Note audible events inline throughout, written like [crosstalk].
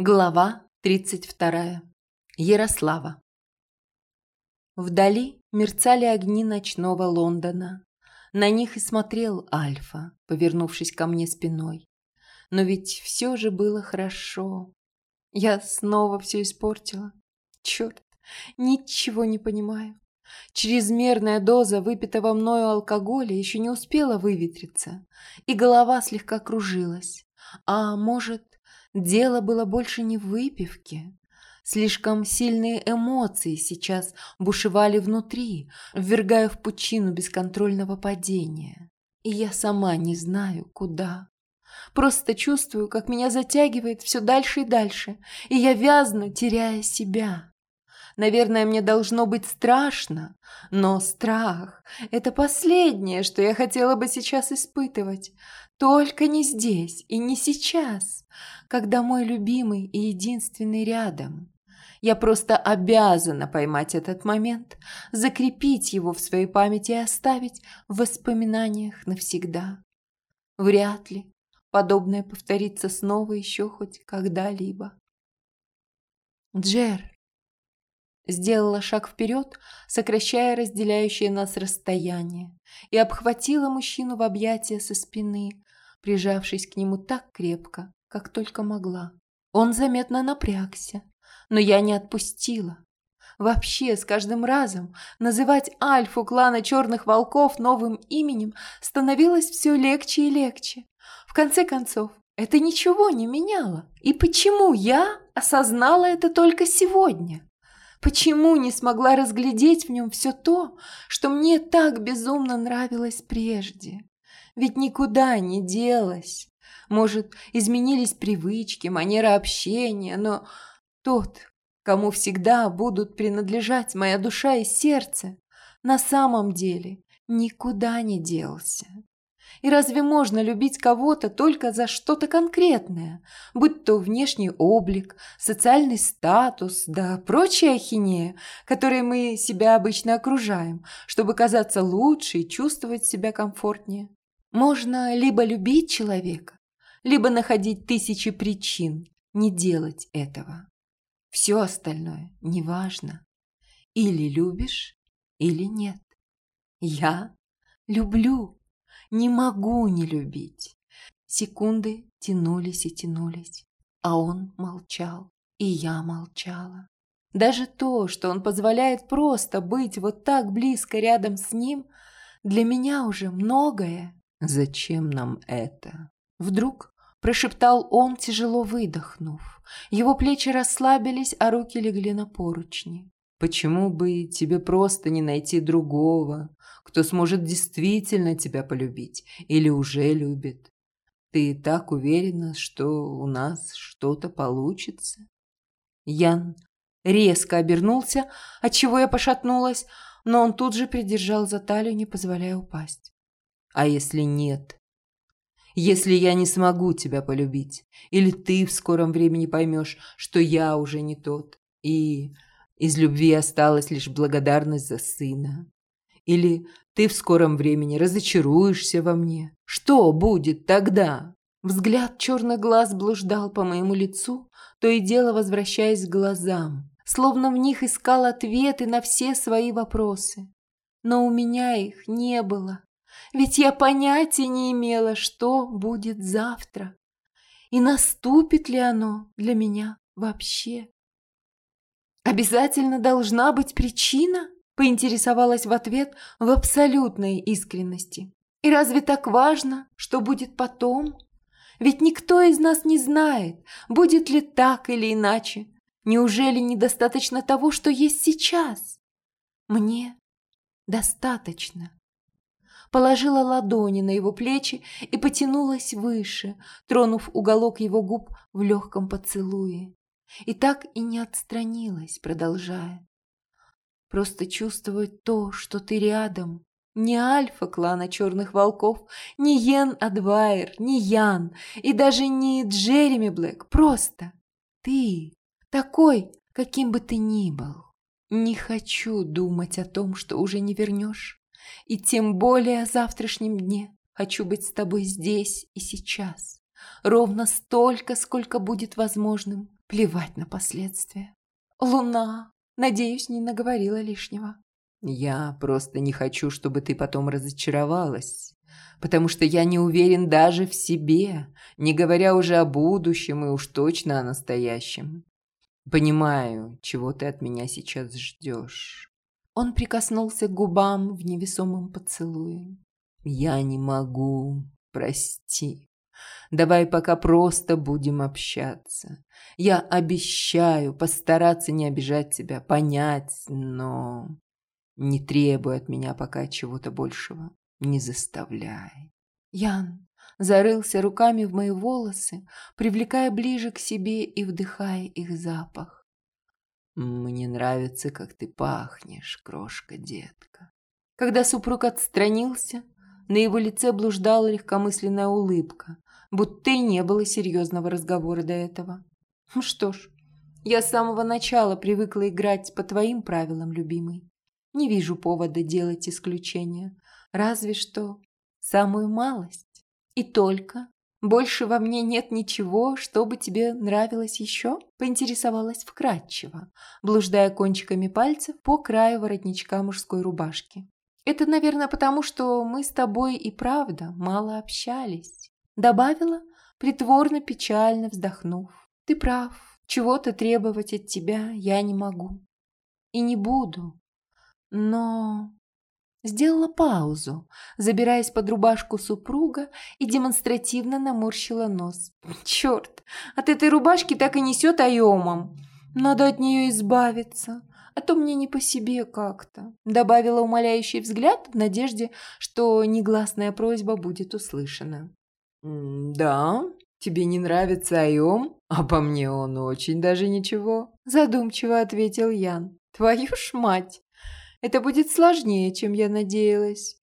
Глава 32. Ярослава. Вдали мерцали огни ночного Лондона. На них и смотрел Альфа, повернувшись ко мне спиной. Но ведь все же было хорошо. Я снова все испортила. Черт, ничего не понимаю. Чрезмерная доза выпитого мною алкоголя еще не успела выветриться, и голова слегка кружилась. А может, Дело было больше не в выпивке. Слишком сильные эмоции сейчас бушевали внутри, ввергая в пучину бесконтрольного падения. И я сама не знаю, куда. Просто чувствую, как меня затягивает все дальше и дальше, и я вязну, теряя себя. Наверное, мне должно быть страшно, но страх – это последнее, что я хотела бы сейчас испытывать. Только не здесь и не сейчас, когда мой любимый и единственный рядом. Я просто обязана поймать этот момент, закрепить его в своей памяти и оставить в воспоминаниях навсегда. Вряд ли подобное повторится снова еще хоть когда-либо. Джер, сделала шаг вперед, сокращая разделяющее нас расстояние, и обхватила мужчину в объятия со спины, прижавшись к нему так крепко, как только могла. Он заметно напрягся, но я не отпустила. Вообще, с каждым разом называть Альфу клана Черных Волков новым именем становилось все легче и легче. В конце концов, это ничего не меняло. И почему я осознала это только сегодня? Почему не смогла разглядеть в нем все то, что мне так безумно нравилось прежде? Ведь никуда не делось. Может, изменились привычки, манера общения, но тот, кому всегда будут принадлежать моя душа и сердце, на самом деле никуда не делся. И разве можно любить кого-то только за что-то конкретное, будь то внешний облик, социальный статус, да прочая ахинея, которой мы себя обычно окружаем, чтобы казаться лучше и чувствовать себя комфортнее? Можно либо любить человека, либо находить тысячи причин не делать этого. Все остальное неважно. Или любишь, или нет. Я люблю не могу не любить. Секунды тянулись и тянулись, а он молчал, и я молчала. Даже то, что он позволяет просто быть вот так близко рядом с ним, для меня уже многое. Зачем нам это? Вдруг прошептал он, тяжело выдохнув. Его плечи расслабились, а руки легли на поручни. Почему бы тебе просто не найти другого, кто сможет действительно тебя полюбить или уже любит? Ты так уверена, что у нас что-то получится? Ян резко обернулся, отчего я пошатнулась, но он тут же придержал за талию, не позволяя упасть. А если нет? Если я не смогу тебя полюбить, или ты в скором времени поймешь, что я уже не тот, и из любви осталась лишь благодарность за сына. Или ты в скором времени разочаруешься во мне. Что будет тогда? Взгляд черных глаз блуждал по моему лицу, то и дело возвращаясь к глазам, словно в них искал ответы на все свои вопросы. Но у меня их не было, ведь я понятия не имела, что будет завтра, и наступит ли оно для меня вообще. «Обязательно должна быть причина?» – поинтересовалась в ответ в абсолютной искренности. «И разве так важно, что будет потом? Ведь никто из нас не знает, будет ли так или иначе. Неужели недостаточно того, что есть сейчас? Мне достаточно». Положила ладони на его плечи и потянулась выше, тронув уголок его губ в легком поцелуе. И так и не отстранилась, продолжая. Просто чувствовать то, что ты рядом. Не альфа клана черных волков, не Йен Адвайер, не Ян и даже не Джереми Блэк. Просто ты, такой, каким бы ты ни был. Не хочу думать о том, что уже не вернешь. И тем более о завтрашнем дне. Хочу быть с тобой здесь и сейчас. Ровно столько, сколько будет возможным Плевать на последствия. Луна, надеюсь, не наговорила лишнего. Я просто не хочу, чтобы ты потом разочаровалась, потому что я не уверен даже в себе, не говоря уже о будущем и уж точно о настоящем. Понимаю, чего ты от меня сейчас ждешь. Он прикоснулся к губам в невесомом поцелуе. Я не могу, прости. Давай пока просто будем общаться. Я обещаю постараться не обижать тебя, понять, но не требуй от меня пока чего-то большего. Не заставляй. Ян зарылся руками в мои волосы, привлекая ближе к себе и вдыхая их запах. Мне нравится, как ты пахнешь, крошка-детка. Когда супруг отстранился, на его лице блуждала легкомысленная улыбка, будто и не было серьезного разговора до этого. Ну что ж, я с самого начала привыкла играть по твоим правилам, любимый. Не вижу повода делать исключения, разве что самую малость. И только. Больше во мне нет ничего, чтобы тебе нравилось еще? Поинтересовалась вкратчиво, блуждая кончиками пальцев по краю воротничка мужской рубашки. Это, наверное, потому, что мы с тобой и правда мало общались. Добавила, притворно печально вздохнув. Ты прав, чего-то требовать от тебя я не могу. И не буду. Но... Сделала паузу, забираясь под рубашку супруга и демонстративно наморщила нос. Черт, от этой рубашки так и несет айомом. Надо от нее избавиться а то мне не по себе как-то», – добавила умоляющий взгляд в надежде, что негласная просьба будет услышана. «Да, тебе не нравится Айом, а по мне он очень даже ничего», – задумчиво ответил Ян. «Твою ж мать! Это будет сложнее, чем я надеялась».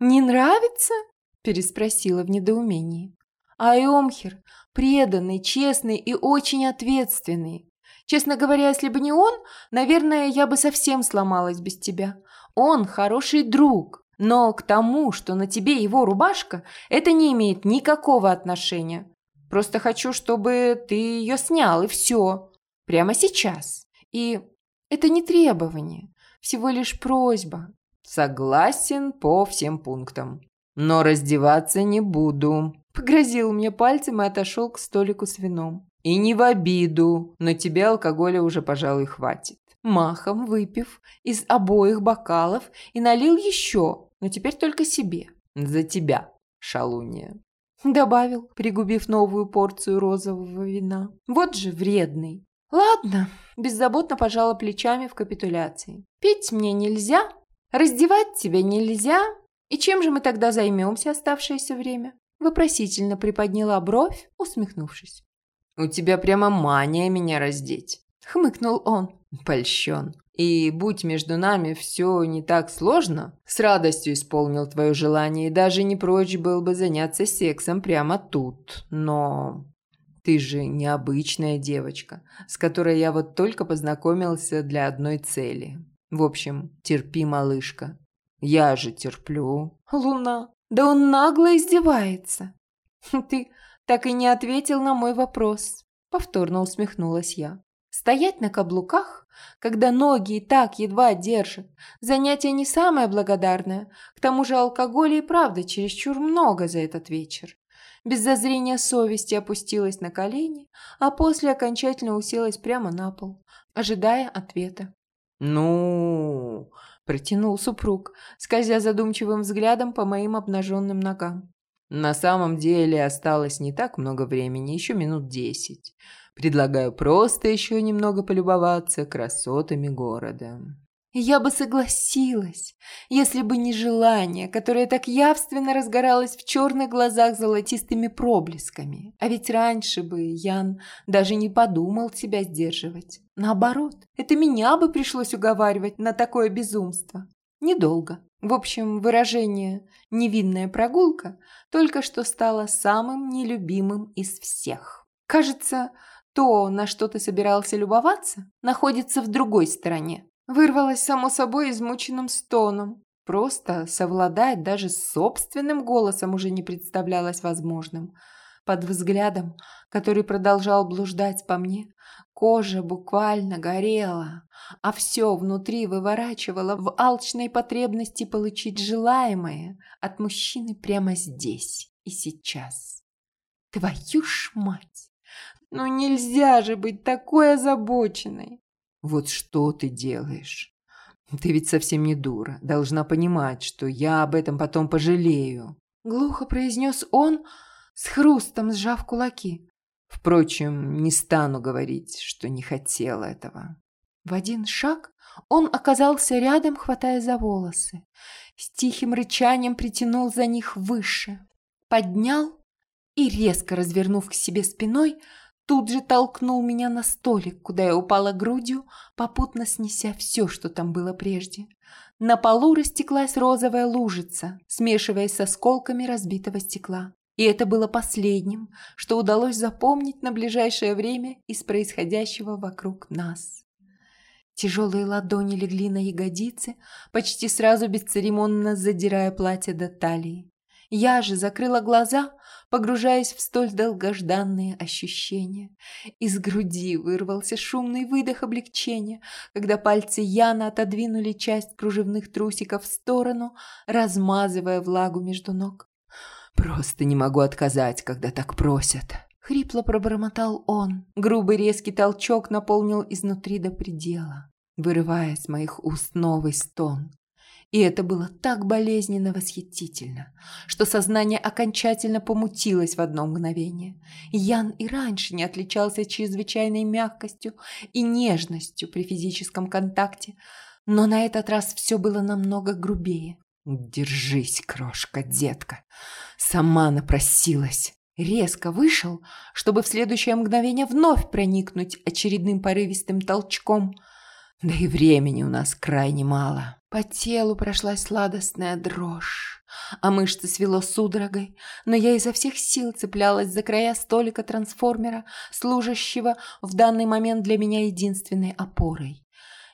«Не нравится?» – переспросила в недоумении. «Айомхер преданный, честный и очень ответственный. Честно говоря, если бы не он, наверное, я бы совсем сломалась без тебя. Он хороший друг, но к тому, что на тебе его рубашка, это не имеет никакого отношения. Просто хочу, чтобы ты ее снял, и все. Прямо сейчас. И это не требование, всего лишь просьба. Согласен по всем пунктам. Но раздеваться не буду. Погрозил мне пальцем и отошел к столику с вином. И не в обиду, но тебе алкоголя уже, пожалуй, хватит. Махом выпив из обоих бокалов и налил еще, но теперь только себе. За тебя, шалунья. Добавил, пригубив новую порцию розового вина. Вот же вредный. Ладно, беззаботно пожала плечами в капитуляции. Пить мне нельзя, раздевать тебя нельзя. И чем же мы тогда займемся оставшееся время? Вопросительно приподняла бровь, усмехнувшись. «У тебя прямо мания меня раздеть», — хмыкнул он. «Польщен. И будь между нами все не так сложно, с радостью исполнил твое желание и даже не прочь был бы заняться сексом прямо тут. Но ты же необычная девочка, с которой я вот только познакомился для одной цели. В общем, терпи, малышка. Я же терплю. Луна, да он нагло издевается. [laughs] Ты так и не ответил на мой вопрос. Повторно усмехнулась я. Стоять на каблуках, когда ноги и так едва держат, занятие не самое благодарное. К тому же алкоголя и правда чересчур много за этот вечер. Без зазрения совести опустилась на колени, а после окончательно уселась прямо на пол, ожидая ответа. «Ну...» – протянул супруг, скользя задумчивым взглядом по моим обнаженным ногам. На самом деле осталось не так много времени, еще минут десять. Предлагаю просто еще немного полюбоваться красотами города. Я бы согласилась, если бы не желание, которое так явственно разгоралось в черных глазах золотистыми проблесками. А ведь раньше бы Ян даже не подумал себя сдерживать. Наоборот, это меня бы пришлось уговаривать на такое безумство. Недолго. В общем, выражение «невинная прогулка» только что стало самым нелюбимым из всех. Кажется, то, на что ты собирался любоваться, находится в другой стороне. Вырвалось само собой измученным стоном. Просто совладать даже с собственным голосом уже не представлялось возможным. Под взглядом, который продолжал блуждать по мне, кожа буквально горела, а все внутри выворачивало в алчной потребности получить желаемое от мужчины прямо здесь и сейчас. Твою ж мать! Ну нельзя же быть такой озабоченной! Вот что ты делаешь? Ты ведь совсем не дура. Должна понимать, что я об этом потом пожалею. Глухо произнес он, с хрустом сжав кулаки. Впрочем, не стану говорить, что не хотела этого. В один шаг он оказался рядом, хватая за волосы. С тихим рычанием притянул за них выше. Поднял и, резко развернув к себе спиной, тут же толкнул меня на столик, куда я упала грудью, попутно снеся все, что там было прежде. На полу растеклась розовая лужица, смешиваясь с осколками разбитого стекла. И это было последним, что удалось запомнить на ближайшее время из происходящего вокруг нас. Тяжелые ладони легли на ягодицы, почти сразу бесцеремонно задирая платье до талии. Я же закрыла глаза, погружаясь в столь долгожданные ощущения. Из груди вырвался шумный выдох облегчения, когда пальцы Яна отодвинули часть кружевных трусиков в сторону, размазывая влагу между ног. «Просто не могу отказать, когда так просят», — хрипло пробормотал он. Грубый резкий толчок наполнил изнутри до предела, вырывая с моих уст новый стон. И это было так болезненно восхитительно, что сознание окончательно помутилось в одно мгновение. Ян и раньше не отличался чрезвычайной мягкостью и нежностью при физическом контакте, но на этот раз все было намного грубее. «Держись, крошка, детка! Сама напросилась!» Резко вышел, чтобы в следующее мгновение вновь проникнуть очередным порывистым толчком. Да и времени у нас крайне мало. По телу прошлась сладостная дрожь, а мышцы свело судорогой, но я изо всех сил цеплялась за края столика трансформера, служащего в данный момент для меня единственной опорой.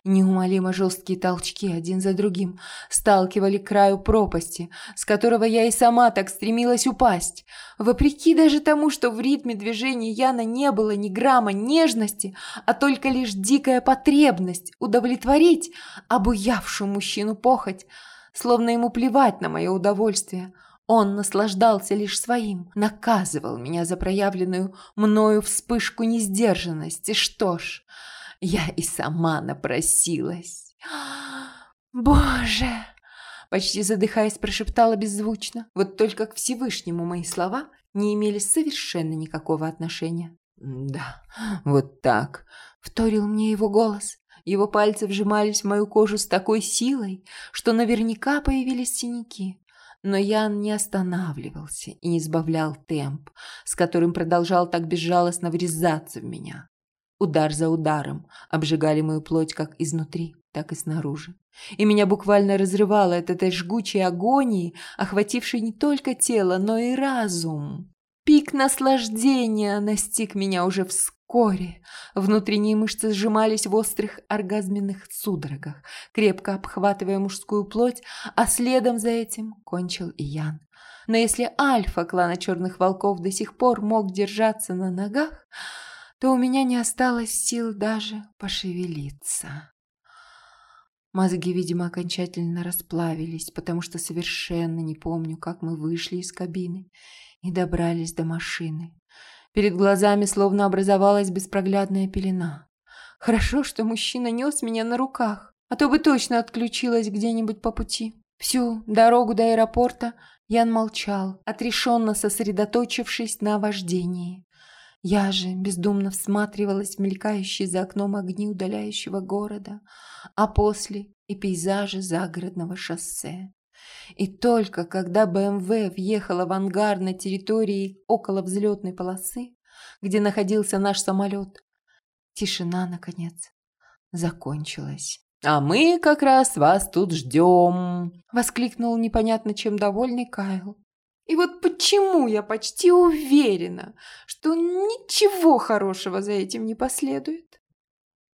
Неумолимо жесткие толчки один за другим сталкивали к краю пропасти, с которого я и сама так стремилась упасть. Вопреки даже тому, что в ритме движения Яна не было ни грамма нежности, а только лишь дикая потребность удовлетворить обуявшую мужчину похоть, словно ему плевать на мое удовольствие. Он наслаждался лишь своим, наказывал меня за проявленную мною вспышку несдержанности. Что ж... Я и сама напросилась. «Боже!» Почти задыхаясь, прошептала беззвучно. Вот только к Всевышнему мои слова не имели совершенно никакого отношения. «Да, вот так», — вторил мне его голос. Его пальцы вжимались в мою кожу с такой силой, что наверняка появились синяки. Но Ян не останавливался и не сбавлял темп, с которым продолжал так безжалостно врезаться в меня. Удар за ударом обжигали мою плоть как изнутри, так и снаружи. И меня буквально разрывало от этой жгучей агонии, охватившей не только тело, но и разум. Пик наслаждения настиг меня уже вскоре. Внутренние мышцы сжимались в острых оргазменных судорогах, крепко обхватывая мужскую плоть, а следом за этим кончил и Ян. Но если альфа клана черных волков до сих пор мог держаться на ногах, то у меня не осталось сил даже пошевелиться. Мозги, видимо, окончательно расплавились, потому что совершенно не помню, как мы вышли из кабины и добрались до машины. Перед глазами словно образовалась беспроглядная пелена. Хорошо, что мужчина нес меня на руках, а то бы точно отключилась где-нибудь по пути. Всю дорогу до аэропорта Ян молчал, отрешенно сосредоточившись на вождении. Я же бездумно всматривалась в мелькающие за окном огни удаляющего города, а после и пейзажи загородного шоссе. И только когда БМВ въехала в ангар на территории около взлетной полосы, где находился наш самолет, тишина, наконец, закончилась. «А мы как раз вас тут ждем!» — воскликнул непонятно чем довольный Кайл. И вот почему я почти уверена, что ничего хорошего за этим не последует?